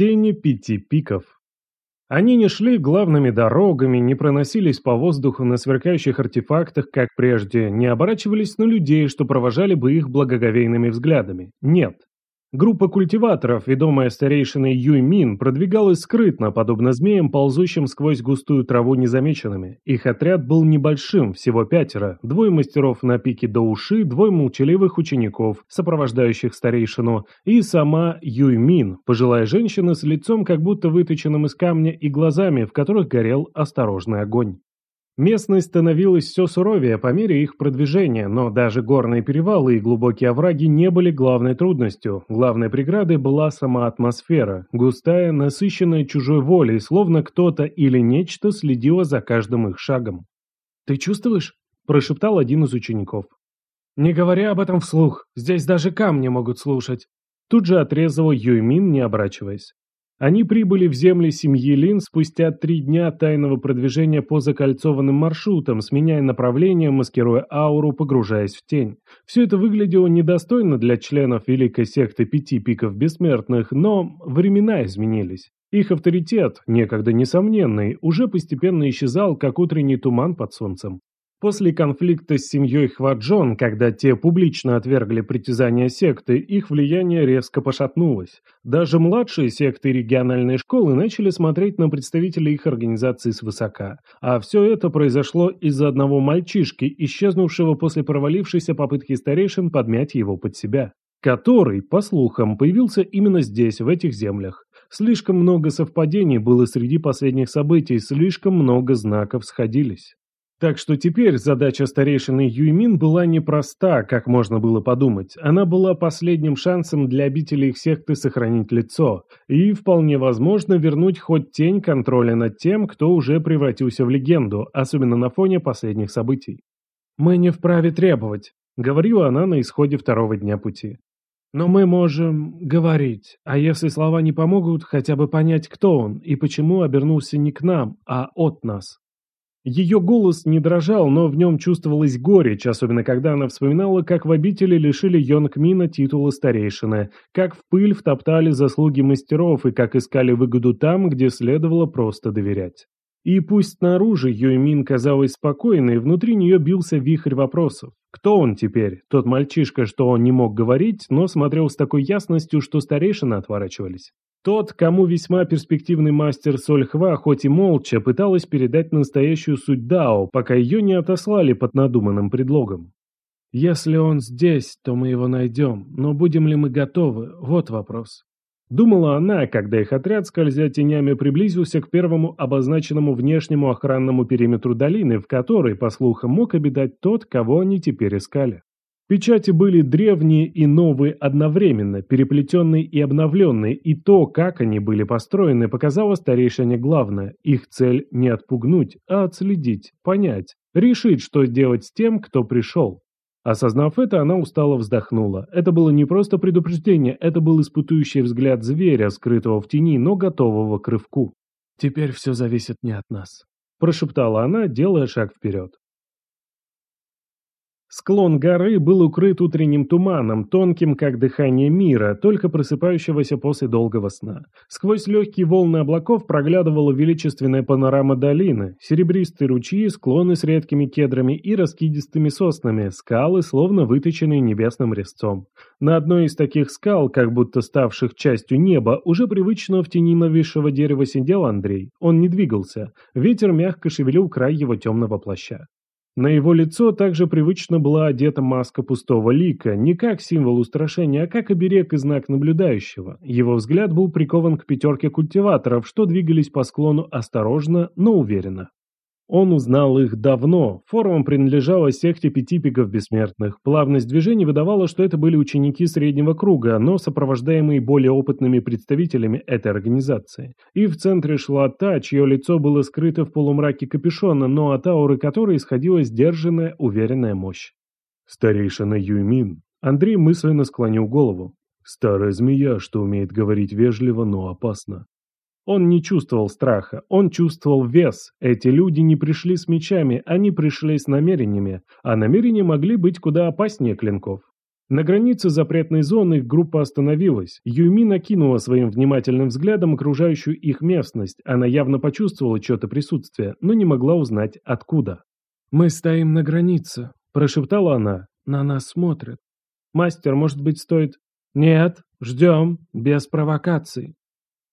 Тени пяти пиков. Они не шли главными дорогами, не проносились по воздуху на сверкающих артефактах, как прежде, не оборачивались на людей, что провожали бы их благоговейными взглядами. Нет. Группа культиваторов, ведомая старейшиной Юй Мин, продвигалась скрытно, подобно змеям, ползущим сквозь густую траву незамеченными. Их отряд был небольшим, всего пятеро, двое мастеров на пике до уши, двое молчаливых учеников, сопровождающих старейшину, и сама Юй Мин, пожилая женщина с лицом, как будто выточенным из камня, и глазами, в которых горел осторожный огонь. Местность становилась все суровее по мере их продвижения, но даже горные перевалы и глубокие овраги не были главной трудностью. Главной преградой была сама атмосфера, густая, насыщенная чужой волей, словно кто-то или нечто следило за каждым их шагом. «Ты чувствуешь?» – прошептал один из учеников. «Не говоря об этом вслух, здесь даже камни могут слушать». Тут же отрезал Юймин, не оборачиваясь. Они прибыли в земли семьи Лин спустя три дня тайного продвижения по закольцованным маршрутам, сменяя направление, маскируя ауру, погружаясь в тень. Все это выглядело недостойно для членов великой секты пяти пиков бессмертных, но времена изменились. Их авторитет, некогда несомненный, уже постепенно исчезал, как утренний туман под солнцем. После конфликта с семьей Хваджон, когда те публично отвергли притязания секты, их влияние резко пошатнулось. Даже младшие секты региональной школы начали смотреть на представителей их организации свысока. А все это произошло из-за одного мальчишки, исчезнувшего после провалившейся попытки старейшин подмять его под себя. Который, по слухам, появился именно здесь, в этих землях. Слишком много совпадений было среди последних событий, слишком много знаков сходились. Так что теперь задача старейшины Юймин была непроста, как можно было подумать. Она была последним шансом для обителей их секты сохранить лицо и, вполне возможно, вернуть хоть тень контроля над тем, кто уже превратился в легенду, особенно на фоне последних событий. «Мы не вправе требовать», — говорила она на исходе второго дня пути. «Но мы можем говорить, а если слова не помогут, хотя бы понять, кто он и почему обернулся не к нам, а от нас». Ее голос не дрожал, но в нем чувствовалась горечь, особенно когда она вспоминала, как в обители лишили Йонг Мина титула старейшины, как в пыль втоптали заслуги мастеров и как искали выгоду там, где следовало просто доверять. И пусть снаружи Юймин казалась спокойной, внутри нее бился вихрь вопросов. Кто он теперь? Тот мальчишка, что он не мог говорить, но смотрел с такой ясностью, что старейшины отворачивались. Тот, кому весьма перспективный мастер Сольхва, хоть и молча, пыталась передать настоящую суть Дао, пока ее не отослали под надуманным предлогом. «Если он здесь, то мы его найдем, но будем ли мы готовы? Вот вопрос». Думала она, когда их отряд, скользя тенями, приблизился к первому обозначенному внешнему охранному периметру долины, в которой, по слухам, мог обитать тот, кого они теперь искали. Печати были древние и новые одновременно, переплетенные и обновленные, и то, как они были построены, показало старейшине главное. Их цель не отпугнуть, а отследить, понять, решить, что делать с тем, кто пришел. Осознав это, она устало вздохнула. Это было не просто предупреждение, это был испытующий взгляд зверя, скрытого в тени, но готового к рывку. «Теперь все зависит не от нас», – прошептала она, делая шаг вперед. Склон горы был укрыт утренним туманом, тонким, как дыхание мира, только просыпающегося после долгого сна. Сквозь легкие волны облаков проглядывала величественная панорама долины, серебристые ручьи, склоны с редкими кедрами и раскидистыми соснами, скалы, словно выточенные небесным резцом. На одной из таких скал, как будто ставших частью неба, уже привычно в тени нависшего дерева сидел Андрей. Он не двигался, ветер мягко шевелил край его темного плаща. На его лицо также привычно была одета маска пустого лика, не как символ устрашения, а как оберег и знак наблюдающего. Его взгляд был прикован к пятерке культиваторов, что двигались по склону осторожно, но уверенно. Он узнал их давно. Форумом принадлежала секте пяти пиков бессмертных. Плавность движений выдавала, что это были ученики среднего круга, но сопровождаемые более опытными представителями этой организации. И в центре шла та, чье лицо было скрыто в полумраке капюшона, но от ауры которой исходила сдержанная, уверенная мощь. Старейшина Юймин. Андрей мысленно склонил голову. Старая змея, что умеет говорить вежливо, но опасно. Он не чувствовал страха, он чувствовал вес. Эти люди не пришли с мечами, они пришли с намерениями, а намерения могли быть куда опаснее клинков. На границе запретной зоны группа остановилась. Юми накинула своим внимательным взглядом окружающую их местность. Она явно почувствовала что-то присутствие, но не могла узнать откуда. «Мы стоим на границе», – прошептала она. «На нас смотрят». «Мастер, может быть, стоит...» «Нет, ждем, без провокаций».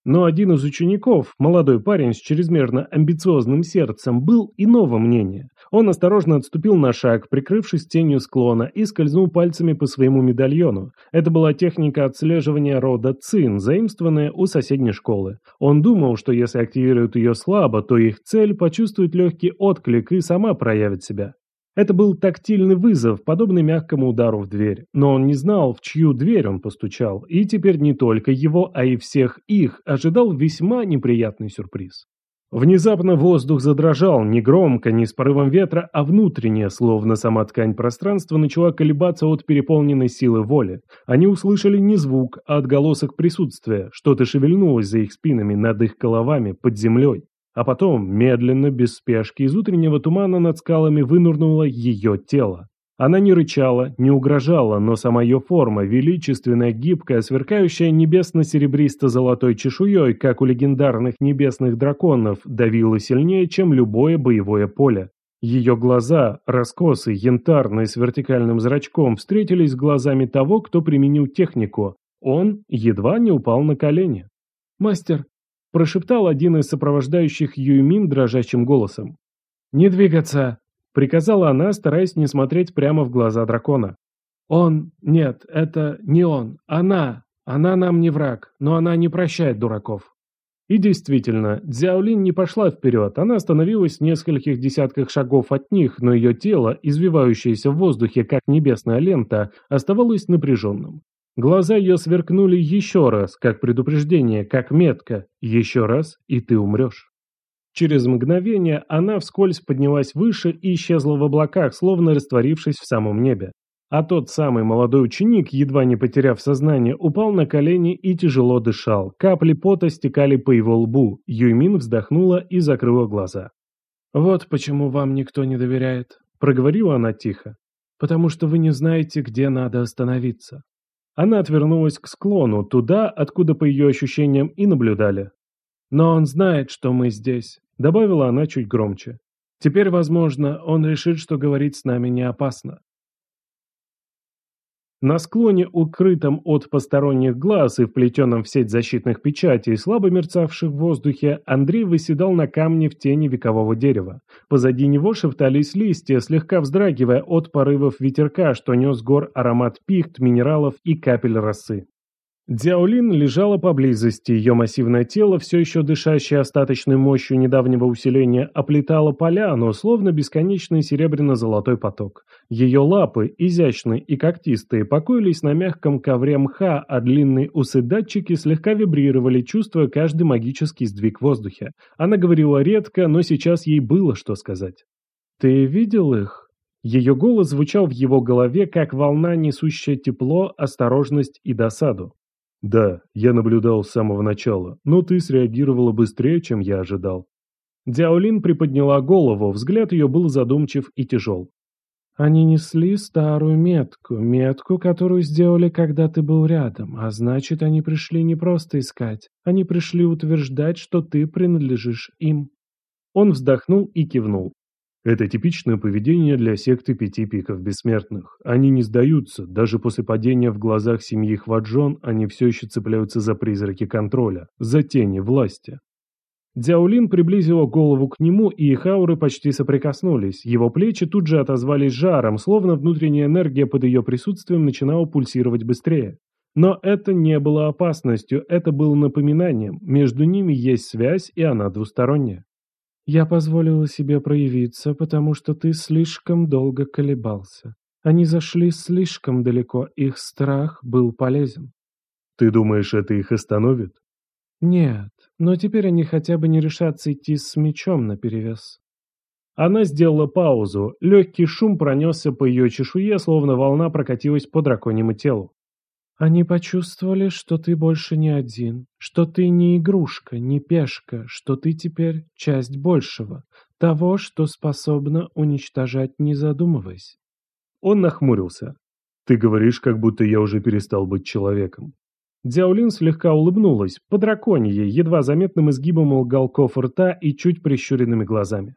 Но один из учеников, молодой парень с чрезмерно амбициозным сердцем, был иного мнения. Он осторожно отступил на шаг, прикрывшись тенью склона, и скользнул пальцами по своему медальону. Это была техника отслеживания рода ЦИН, заимствованная у соседней школы. Он думал, что если активируют ее слабо, то их цель почувствует легкий отклик и сама проявит себя. Это был тактильный вызов, подобный мягкому удару в дверь. Но он не знал, в чью дверь он постучал, и теперь не только его, а и всех их ожидал весьма неприятный сюрприз. Внезапно воздух задрожал, не громко, не с порывом ветра, а внутренне, словно сама ткань пространства начала колебаться от переполненной силы воли. Они услышали не звук, а отголосок присутствия, что-то шевельнулось за их спинами, над их головами, под землей. А потом, медленно, без спешки, из утреннего тумана над скалами вынурнуло ее тело. Она не рычала, не угрожала, но сама ее форма, величественная, гибкая, сверкающая небесно-серебристо-золотой чешуей, как у легендарных небесных драконов, давила сильнее, чем любое боевое поле. Ее глаза, раскосы, янтарные, с вертикальным зрачком, встретились с глазами того, кто применил технику. Он едва не упал на колени. «Мастер, прошептал один из сопровождающих Юймин дрожащим голосом. «Не двигаться!» — приказала она, стараясь не смотреть прямо в глаза дракона. «Он... Нет, это не он. Она. Она нам не враг, но она не прощает дураков». И действительно, Дзяолин не пошла вперед, она остановилась в нескольких десятках шагов от них, но ее тело, извивающееся в воздухе, как небесная лента, оставалось напряженным. Глаза ее сверкнули еще раз, как предупреждение, как метка. Еще раз, и ты умрешь. Через мгновение она вскользь поднялась выше и исчезла в облаках, словно растворившись в самом небе. А тот самый молодой ученик, едва не потеряв сознание, упал на колени и тяжело дышал. Капли пота стекали по его лбу. Юймин вздохнула и закрыла глаза. «Вот почему вам никто не доверяет», — проговорила она тихо. «Потому что вы не знаете, где надо остановиться. Она отвернулась к склону, туда, откуда по ее ощущениям и наблюдали. «Но он знает, что мы здесь», — добавила она чуть громче. «Теперь, возможно, он решит, что говорить с нами не опасно. На склоне, укрытом от посторонних глаз и вплетенном в сеть защитных печатей, слабо мерцавших в воздухе, Андрей выседал на камне в тени векового дерева. Позади него шептались листья, слегка вздрагивая от порывов ветерка, что нес гор аромат пихт, минералов и капель росы. Дзяолин лежала поблизости, ее массивное тело, все еще дышащее остаточной мощью недавнего усиления, оплетало поляну, словно бесконечный серебряно-золотой поток. Ее лапы, изящные и когтистые, покоились на мягком ковре мха, а длинные усы-датчики слегка вибрировали, чувствуя каждый магический сдвиг в воздухе. Она говорила редко, но сейчас ей было что сказать. «Ты видел их?» Ее голос звучал в его голове, как волна, несущая тепло, осторожность и досаду. «Да, я наблюдал с самого начала, но ты среагировала быстрее, чем я ожидал». Дяолин приподняла голову, взгляд ее был задумчив и тяжел. «Они несли старую метку, метку, которую сделали, когда ты был рядом, а значит, они пришли не просто искать, они пришли утверждать, что ты принадлежишь им». Он вздохнул и кивнул. Это типичное поведение для секты пяти пиков бессмертных. Они не сдаются, даже после падения в глазах семьи Хваджон они все еще цепляются за призраки контроля, за тени власти. Дзяолин приблизила голову к нему, и их ауры почти соприкоснулись. Его плечи тут же отозвались жаром, словно внутренняя энергия под ее присутствием начинала пульсировать быстрее. Но это не было опасностью, это было напоминанием. Между ними есть связь, и она двусторонняя. Я позволила себе проявиться, потому что ты слишком долго колебался. Они зашли слишком далеко, их страх был полезен. Ты думаешь, это их остановит? Нет, но теперь они хотя бы не решатся идти с мечом наперевес. Она сделала паузу, легкий шум пронесся по ее чешуе, словно волна прокатилась по драконьему телу. Они почувствовали, что ты больше не один, что ты не игрушка, не пешка, что ты теперь часть большего, того, что способно уничтожать, не задумываясь. Он нахмурился. Ты говоришь, как будто я уже перестал быть человеком. Дзяолин слегка улыбнулась, по драконье, едва заметным изгибом уголков рта и чуть прищуренными глазами.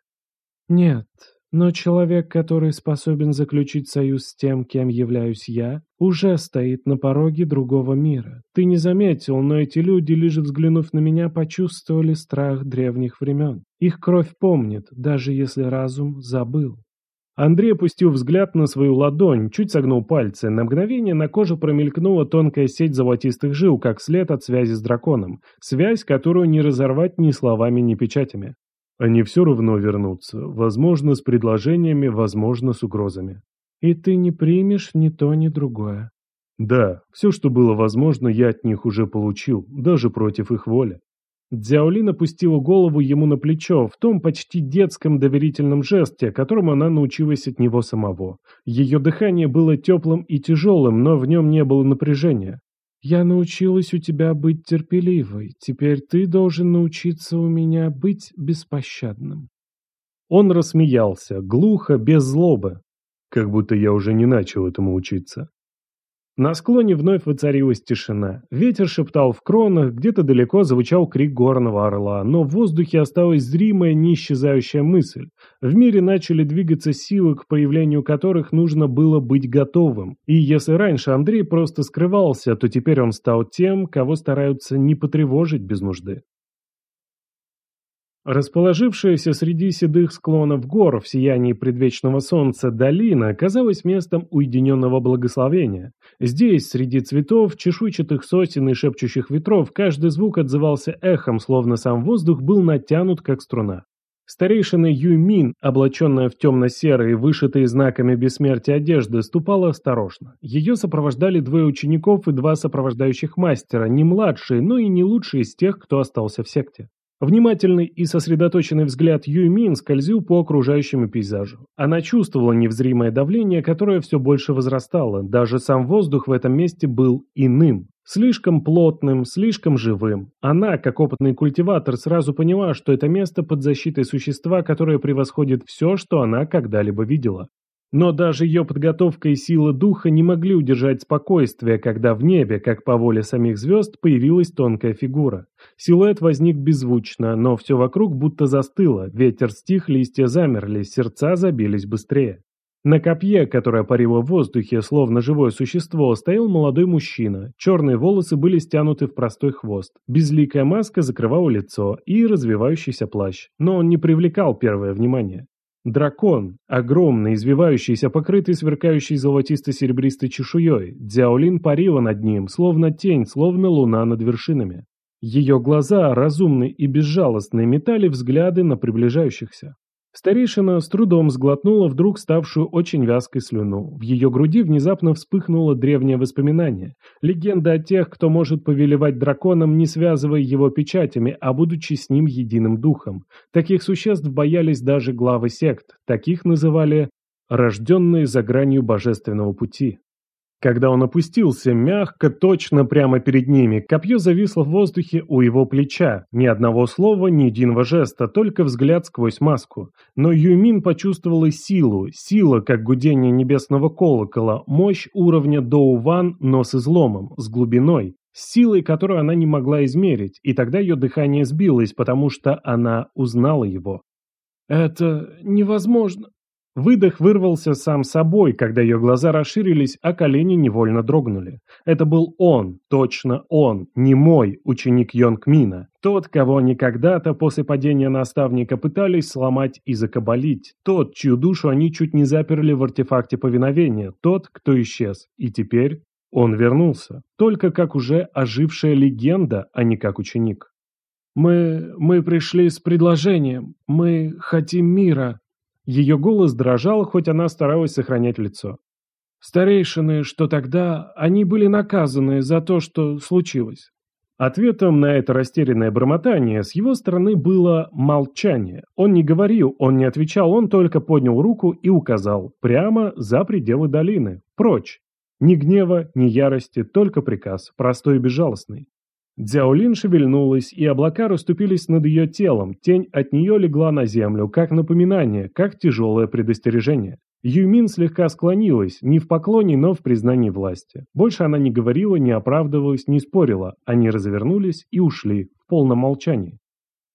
«Нет, но человек, который способен заключить союз с тем, кем являюсь я, уже стоит на пороге другого мира. Ты не заметил, но эти люди, лишь взглянув на меня, почувствовали страх древних времен. Их кровь помнит, даже если разум забыл. Андрей опустил взгляд на свою ладонь, чуть согнул пальцы. На мгновение на коже промелькнула тонкая сеть золотистых жил, как след от связи с драконом. Связь, которую не разорвать ни словами, ни печатями. Они все равно вернутся, возможно, с предложениями, возможно, с угрозами. И ты не примешь ни то, ни другое. Да, все, что было возможно, я от них уже получил, даже против их воли. Дзяолин опустила голову ему на плечо в том почти детском доверительном жесте, которому она научилась от него самого. Ее дыхание было теплым и тяжелым, но в нем не было напряжения. Я научилась у тебя быть терпеливой, теперь ты должен научиться у меня быть беспощадным. Он рассмеялся, глухо, без злобы. Как будто я уже не начал этому учиться. На склоне вновь воцарилась тишина. Ветер шептал в кронах, где-то далеко звучал крик горного орла, но в воздухе осталась зримая, неисчезающая мысль. В мире начали двигаться силы, к появлению которых нужно было быть готовым. И если раньше Андрей просто скрывался, то теперь он стал тем, кого стараются не потревожить без нужды. Расположившаяся среди седых склонов гор в сиянии предвечного солнца долина казалась местом уединенного благословения. Здесь, среди цветов, чешуйчатых сосен и шепчущих ветров, каждый звук отзывался эхом, словно сам воздух был натянут, как струна. Старейшина Юймин, облаченная в темно-серые, вышитые знаками бессмертия одежды, ступала осторожно. Ее сопровождали двое учеников и два сопровождающих мастера, не младшие, но и не лучшие из тех, кто остался в секте. Внимательный и сосредоточенный взгляд Юймин скользил по окружающему пейзажу. Она чувствовала невзримое давление, которое все больше возрастало. Даже сам воздух в этом месте был иным. Слишком плотным, слишком живым. Она, как опытный культиватор, сразу поняла, что это место под защитой существа, которое превосходит все, что она когда-либо видела. Но даже ее подготовка и сила духа не могли удержать спокойствие, когда в небе, как по воле самих звезд, появилась тонкая фигура. Силуэт возник беззвучно, но все вокруг будто застыло, ветер стих, листья замерли, сердца забились быстрее. На копье, которое парило в воздухе, словно живое существо, стоял молодой мужчина. Черные волосы были стянуты в простой хвост. Безликая маска закрывала лицо и развивающийся плащ. Но он не привлекал первое внимание. Дракон, огромный, извивающийся, покрытый сверкающей золотисто-серебристой чешуей, Дзяолин парила над ним, словно тень, словно луна над вершинами. Ее глаза, разумные и безжалостные, метали взгляды на приближающихся. Старейшина с трудом сглотнула вдруг ставшую очень вязкой слюну. В ее груди внезапно вспыхнуло древнее воспоминание. Легенда о тех, кто может повелевать драконом, не связывая его печатями, а будучи с ним единым духом. Таких существ боялись даже главы сект. Таких называли «рожденные за гранью божественного пути». Когда он опустился, мягко, точно прямо перед ними, копье зависло в воздухе у его плеча. Ни одного слова, ни единого жеста, только взгляд сквозь маску. Но Юмин почувствовала силу, сила, как гудение небесного колокола, мощь уровня Доуван, но с изломом, с глубиной, с силой, которую она не могла измерить, и тогда ее дыхание сбилось, потому что она узнала его. «Это невозможно», Выдох вырвался сам собой, когда ее глаза расширились, а колени невольно дрогнули. Это был он, точно он, не мой ученик Йонг Мина. Тот, кого они когда-то после падения наставника пытались сломать и закабалить. Тот, чью душу они чуть не заперли в артефакте повиновения. Тот, кто исчез. И теперь он вернулся. Только как уже ожившая легенда, а не как ученик. «Мы... мы пришли с предложением. Мы хотим мира», ее голос дрожал, хоть она старалась сохранять лицо. Старейшины, что тогда, они были наказаны за то, что случилось. Ответом на это растерянное бормотание с его стороны было молчание. Он не говорил, он не отвечал, он только поднял руку и указал прямо за пределы долины, прочь. Ни гнева, ни ярости, только приказ, простой и безжалостный. Дзяолин шевельнулась, и облака расступились над ее телом, тень от нее легла на землю, как напоминание, как тяжелое предостережение. Юмин слегка склонилась, не в поклоне, но в признании власти. Больше она не говорила, не оправдывалась, не спорила. Они развернулись и ушли, в полном молчании.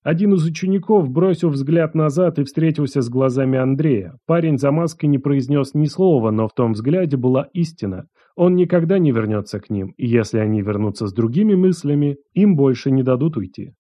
Один из учеников бросил взгляд назад и встретился с глазами Андрея. Парень за маской не произнес ни слова, но в том взгляде была истина. Он никогда не вернется к ним, и если они вернутся с другими мыслями, им больше не дадут уйти.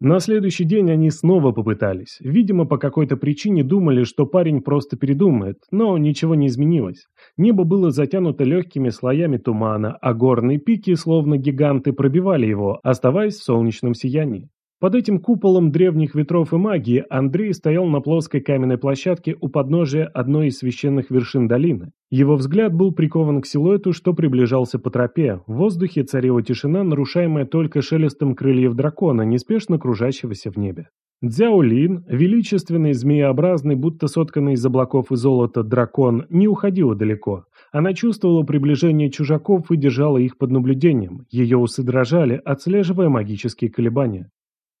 На следующий день они снова попытались. Видимо, по какой-то причине думали, что парень просто передумает, но ничего не изменилось. Небо было затянуто легкими слоями тумана, а горные пики, словно гиганты, пробивали его, оставаясь в солнечном сиянии. Под этим куполом древних ветров и магии Андрей стоял на плоской каменной площадке у подножия одной из священных вершин долины. Его взгляд был прикован к силуэту, что приближался по тропе. В воздухе царила тишина, нарушаемая только шелестом крыльев дракона, неспешно кружащегося в небе. Дзяолин, величественный, змееобразный, будто сотканный из облаков и золота дракон, не уходила далеко. Она чувствовала приближение чужаков и держала их под наблюдением. Ее усы дрожали, отслеживая магические колебания.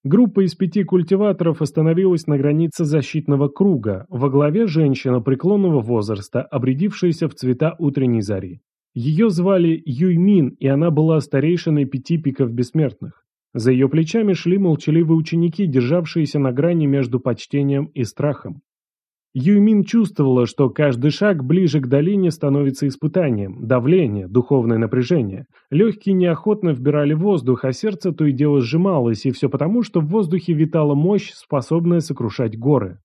Группа из пяти культиваторов остановилась на границе защитного круга, во главе женщина преклонного возраста, обрядившаяся в цвета утренней зари. Ее звали Юймин, и она была старейшиной пяти пиков бессмертных. За ее плечами шли молчаливые ученики, державшиеся на грани между почтением и страхом. Юймин чувствовала, что каждый шаг ближе к долине становится испытанием, давление, духовное напряжение. Легкие неохотно вбирали воздух, а сердце то и дело сжималось, и все потому, что в воздухе витала мощь, способная сокрушать горы.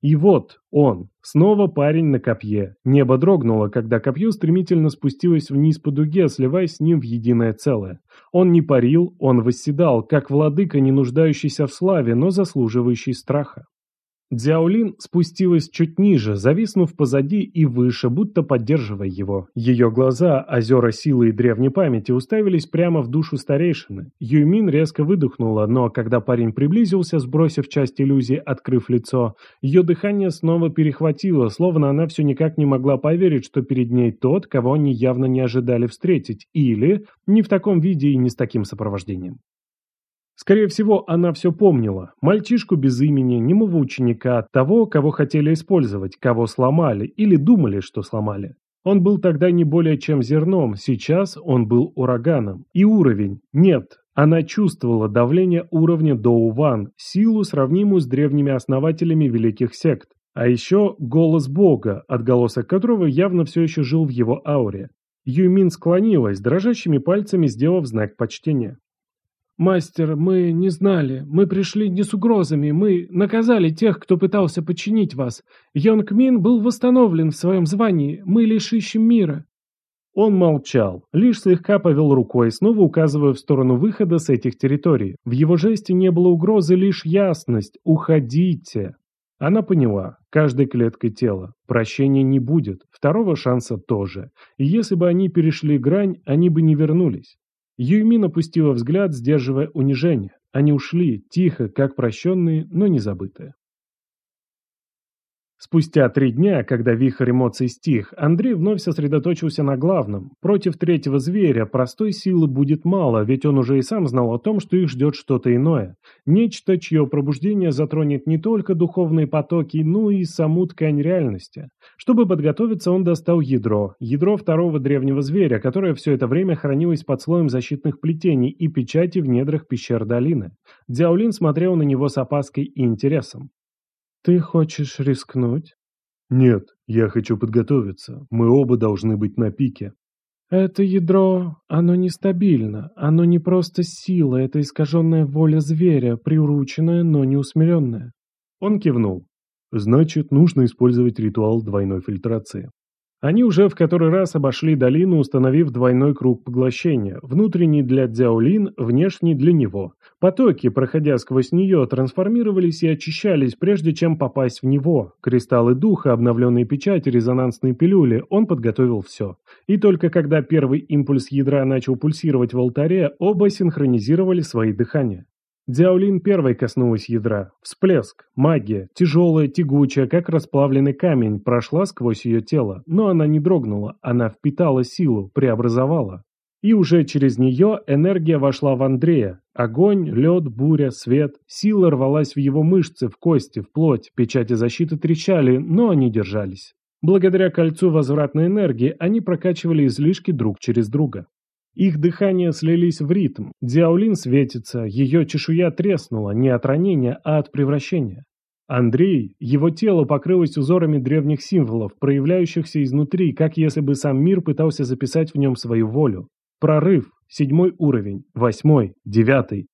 И вот он, снова парень на копье. Небо дрогнуло, когда копье стремительно спустилось вниз по дуге, сливаясь с ним в единое целое. Он не парил, он восседал, как владыка, не нуждающийся в славе, но заслуживающий страха. Дзяолин спустилась чуть ниже, зависнув позади и выше, будто поддерживая его. Ее глаза, озера силы и древней памяти, уставились прямо в душу старейшины. Юймин резко выдохнула, но когда парень приблизился, сбросив часть иллюзии, открыв лицо, ее дыхание снова перехватило, словно она все никак не могла поверить, что перед ней тот, кого они явно не ожидали встретить, или не в таком виде и не с таким сопровождением. Скорее всего, она все помнила. Мальчишку без имени, немого ученика, того, кого хотели использовать, кого сломали или думали, что сломали. Он был тогда не более чем зерном, сейчас он был ураганом. И уровень. Нет, она чувствовала давление уровня Доу-Ван, силу, сравнимую с древними основателями великих сект. А еще голос Бога, отголосок которого явно все еще жил в его ауре. Юмин склонилась, дрожащими пальцами сделав знак почтения. «Мастер, мы не знали. Мы пришли не с угрозами. Мы наказали тех, кто пытался подчинить вас. Йонг Мин был восстановлен в своем звании. Мы лишь ищем мира». Он молчал, лишь слегка повел рукой, снова указывая в сторону выхода с этих территорий. В его жесте не было угрозы, лишь ясность. «Уходите!» Она поняла, каждой клеткой тела. Прощения не будет, второго шанса тоже. И если бы они перешли грань, они бы не вернулись. Юймин опустила взгляд, сдерживая унижение. Они ушли, тихо, как прощенные, но не забытые. Спустя три дня, когда вихрь эмоций стих, Андрей вновь сосредоточился на главном. Против третьего зверя простой силы будет мало, ведь он уже и сам знал о том, что их ждет что-то иное. Нечто, чье пробуждение затронет не только духовные потоки, но и саму ткань реальности. Чтобы подготовиться, он достал ядро. Ядро второго древнего зверя, которое все это время хранилось под слоем защитных плетений и печати в недрах пещер долины. Дзяолин смотрел на него с опаской и интересом. «Ты хочешь рискнуть?» «Нет, я хочу подготовиться. Мы оба должны быть на пике». «Это ядро, оно нестабильно. Оно не просто сила, это искаженная воля зверя, приурученная, но не усмиренная». Он кивнул. «Значит, нужно использовать ритуал двойной фильтрации». Они уже в который раз обошли долину, установив двойной круг поглощения, внутренний для Дзяолин, внешний для него. Потоки, проходя сквозь нее, трансформировались и очищались, прежде чем попасть в него. Кристаллы духа, обновленные печати, резонансные пилюли, он подготовил все. И только когда первый импульс ядра начал пульсировать в алтаре, оба синхронизировали свои дыхания. Дзяолин первой коснулась ядра. Всплеск, магия, тяжелая, тягучая, как расплавленный камень, прошла сквозь ее тело, но она не дрогнула, она впитала силу, преобразовала. И уже через нее энергия вошла в Андрея. Огонь, лед, буря, свет. Сила рвалась в его мышцы, в кости, в плоть. Печати защиты трещали, но они держались. Благодаря кольцу возвратной энергии они прокачивали излишки друг через друга. Их дыхания слились в ритм. Диаулин светится, ее чешуя треснула не от ранения, а от превращения. Андрей, его тело покрылось узорами древних символов, проявляющихся изнутри, как если бы сам мир пытался записать в нем свою волю. Прорыв, седьмой уровень, восьмой, девятый.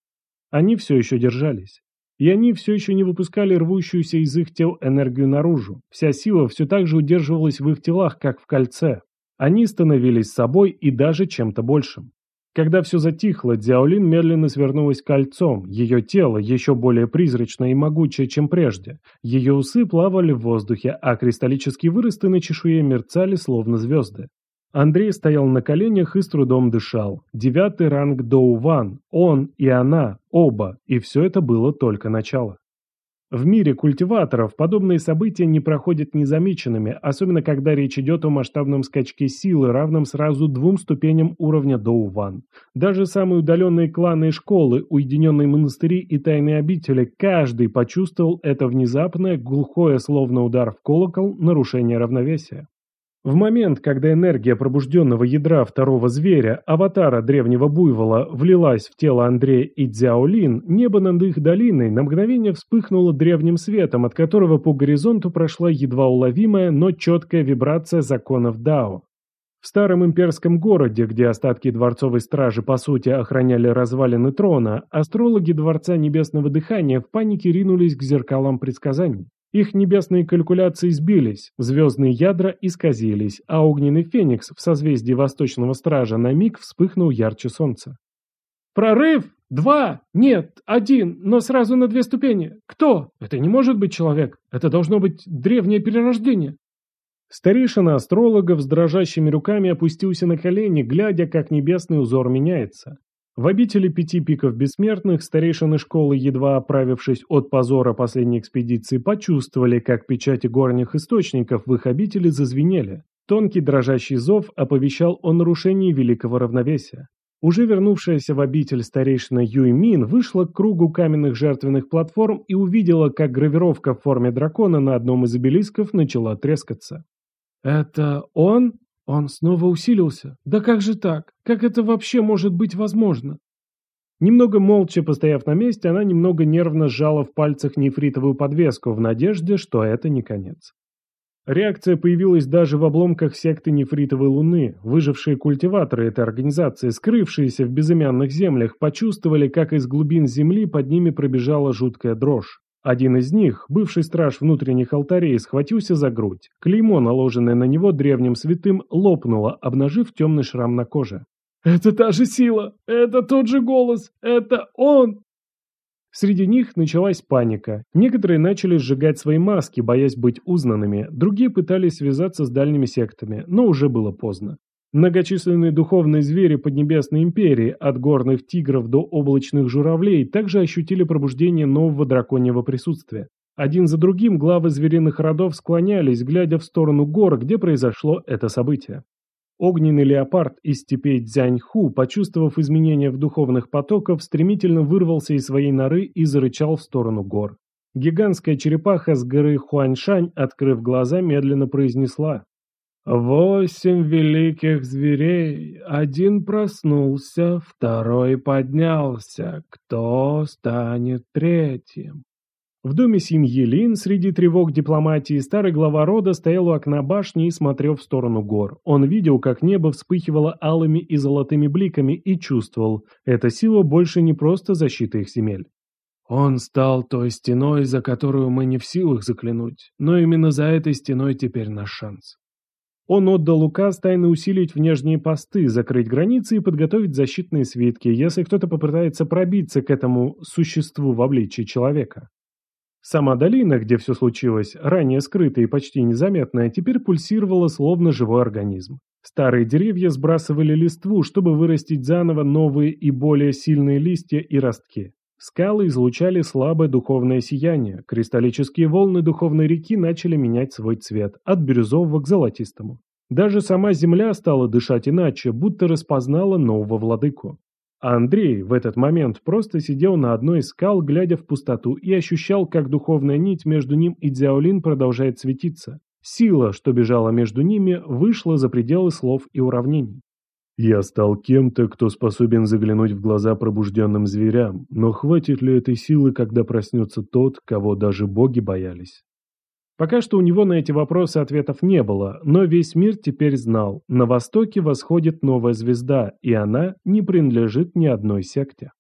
Они все еще держались. И они все еще не выпускали рвущуюся из их тел энергию наружу. Вся сила все так же удерживалась в их телах, как в кольце. Они становились собой и даже чем-то большим. Когда все затихло, Дзяолин медленно свернулась кольцом, ее тело еще более призрачное и могучее, чем прежде. Ее усы плавали в воздухе, а кристаллические выросты на чешуе мерцали, словно звезды. Андрей стоял на коленях и с трудом дышал. Девятый ранг Доу-Ван, он и она, оба, и все это было только начало. В мире культиваторов подобные события не проходят незамеченными, особенно когда речь идет о масштабном скачке силы, равном сразу двум ступеням уровня Доу-Ван. Даже самые удаленные кланы и школы, уединенные монастыри и тайные обители, каждый почувствовал это внезапное, глухое, словно удар в колокол, нарушение равновесия. В момент, когда энергия пробужденного ядра второго зверя, аватара древнего буйвола, влилась в тело Андрея и Дзяолин, небо над их долиной на мгновение вспыхнуло древним светом, от которого по горизонту прошла едва уловимая, но четкая вибрация законов Дао. В старом имперском городе, где остатки дворцовой стражи по сути охраняли развалины трона, астрологи Дворца Небесного Дыхания в панике ринулись к зеркалам предсказаний. Их небесные калькуляции сбились, звездные ядра исказились, а огненный феникс в созвездии Восточного Стража на миг вспыхнул ярче солнца. «Прорыв! Два! Нет, один, но сразу на две ступени! Кто? Это не может быть человек! Это должно быть древнее перерождение!» Старейшина астрологов с дрожащими руками опустился на колени, глядя, как небесный узор меняется. В обители пяти пиков бессмертных старейшины школы, едва оправившись от позора последней экспедиции, почувствовали, как печати горних источников в их обители зазвенели. Тонкий дрожащий зов оповещал о нарушении великого равновесия. Уже вернувшаяся в обитель старейшина Юймин вышла к кругу каменных жертвенных платформ и увидела, как гравировка в форме дракона на одном из обелисков начала трескаться. «Это он?» Он снова усилился. Да как же так? Как это вообще может быть возможно? Немного молча постояв на месте, она немного нервно сжала в пальцах нефритовую подвеску в надежде, что это не конец. Реакция появилась даже в обломках секты нефритовой луны. Выжившие культиваторы этой организации, скрывшиеся в безымянных землях, почувствовали, как из глубин земли под ними пробежала жуткая дрожь. Один из них, бывший страж внутренних алтарей, схватился за грудь. Клеймо, наложенное на него древним святым, лопнуло, обнажив темный шрам на коже. «Это та же сила! Это тот же голос! Это он!» Среди них началась паника. Некоторые начали сжигать свои маски, боясь быть узнанными, другие пытались связаться с дальними сектами, но уже было поздно. Многочисленные духовные звери Поднебесной империи, от горных тигров до облачных журавлей, также ощутили пробуждение нового драконьего присутствия. Один за другим главы звериных родов склонялись, глядя в сторону гор, где произошло это событие. Огненный леопард из степей Цзяньху, почувствовав изменения в духовных потоках, стремительно вырвался из своей норы и зарычал в сторону гор. Гигантская черепаха с горы Хуаньшань, открыв глаза, медленно произнесла Восемь великих зверей, один проснулся, второй поднялся. Кто станет третьим? В доме семьи Лин среди тревог дипломатии старый глава рода стоял у окна башни и смотрел в сторону гор. Он видел, как небо вспыхивало алыми и золотыми бликами и чувствовал, эта сила больше не просто защита их земель. Он стал той стеной, за которую мы не в силах заклинуть, но именно за этой стеной теперь наш шанс. Он отдал указ тайно усилить внешние посты, закрыть границы и подготовить защитные свитки, если кто-то попытается пробиться к этому существу в обличии человека. Сама долина, где все случилось, ранее скрытая и почти незаметная, теперь пульсировала словно живой организм. Старые деревья сбрасывали листву, чтобы вырастить заново новые и более сильные листья и ростки. Скалы излучали слабое духовное сияние, кристаллические волны духовной реки начали менять свой цвет, от бирюзового к золотистому. Даже сама земля стала дышать иначе, будто распознала нового владыку. А Андрей в этот момент просто сидел на одной из скал, глядя в пустоту, и ощущал, как духовная нить между ним и Дзяолин продолжает светиться. Сила, что бежала между ними, вышла за пределы слов и уравнений. Я стал кем-то, кто способен заглянуть в глаза пробужденным зверям, но хватит ли этой силы, когда проснется тот, кого даже боги боялись? Пока что у него на эти вопросы ответов не было, но весь мир теперь знал, на востоке восходит новая звезда, и она не принадлежит ни одной секте.